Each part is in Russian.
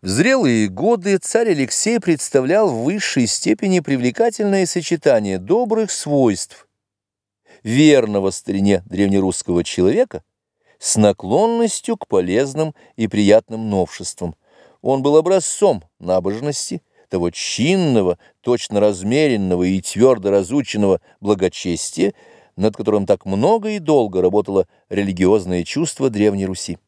В зрелые годы царь Алексей представлял в высшей степени привлекательное сочетание добрых свойств, верного старине древнерусского человека с наклонностью к полезным и приятным новшествам. Он был образцом набожности, того чинного, точно размеренного и твердо разученного благочестия, над которым так много и долго работало религиозное чувство Древней Руси.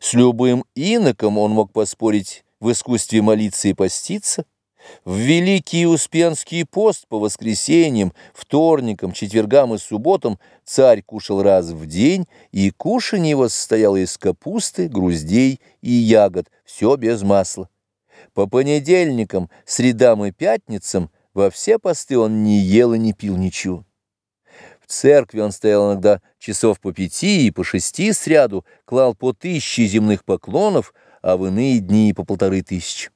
С любым иноком он мог поспорить в искусстве молиться и поститься. В Великий Успенский пост по воскресеньям, вторникам, четвергам и субботам царь кушал раз в день, и кушанье его состояло из капусты, груздей и ягод, все без масла. По понедельникам, средам и пятницам во все посты он не ел и не пил ничего церкви он стоял иногда часов по пяти и по шести сряду, клал по тысяче земных поклонов, а в иные дни по полторы тысячи.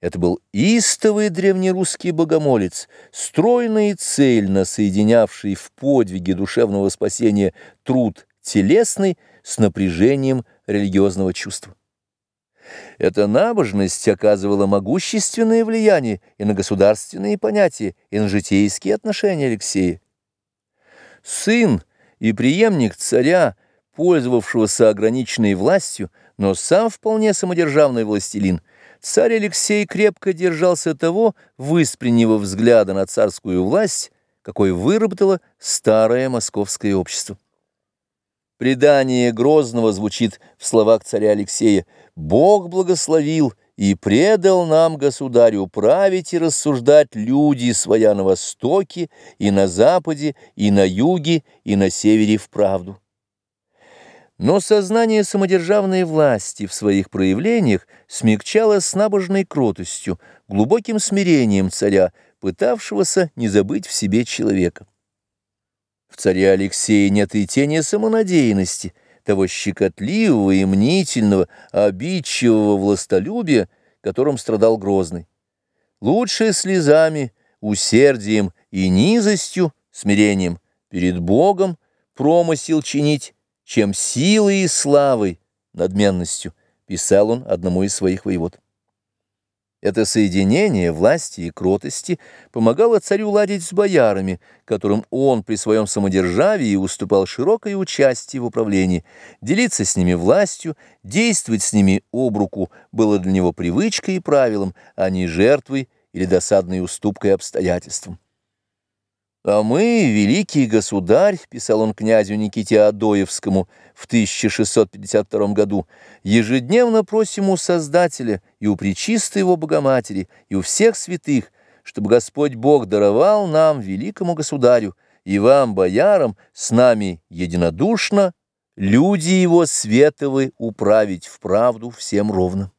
Это был истовый древнерусский богомолец, стройный и цельно соединявший в подвиге душевного спасения труд телесный с напряжением религиозного чувства. Эта набожность оказывала могущественное влияние и на государственные понятия, и на житейские отношения Алексея сын и преемник царя, пользовавшегося ограниченной властью, но сам вполне самодержавный властелин, царь Алексей крепко держался того выспреннего взгляда на царскую власть, какой выработало старое московское общество. Предание Грозного звучит в словах царя Алексея «Бог благословил» и предал нам, государю, править и рассуждать люди своя на востоке, и на западе, и на юге, и на севере в правду. Но сознание самодержавной власти в своих проявлениях смягчалось с набожной кротостью, глубоким смирением царя, пытавшегося не забыть в себе человека. В царе Алексея нет и тени самонадеянности – того щекотливого и мнительного, обидчивого властолюбия, которым страдал Грозный. Лучше слезами, усердием и низостью, смирением перед Богом промысел чинить, чем силой и славой, надменностью, писал он одному из своих воевод. Это соединение власти и кротости помогало царю ладить с боярами, которым он при своем самодержавии уступал широкое участие в управлении. Делиться с ними властью, действовать с ними об руку было для него привычкой и правилом, а не жертвой или досадной уступкой обстоятельствам. «А мы, великий государь», — писал он князю Никите Адоевскому в 1652 году, «ежедневно просим у Создателя и у Пречистой его Богоматери и у всех святых, чтобы Господь Бог даровал нам, великому государю, и вам, боярам, с нами единодушно, люди его световы управить в правду всем ровно».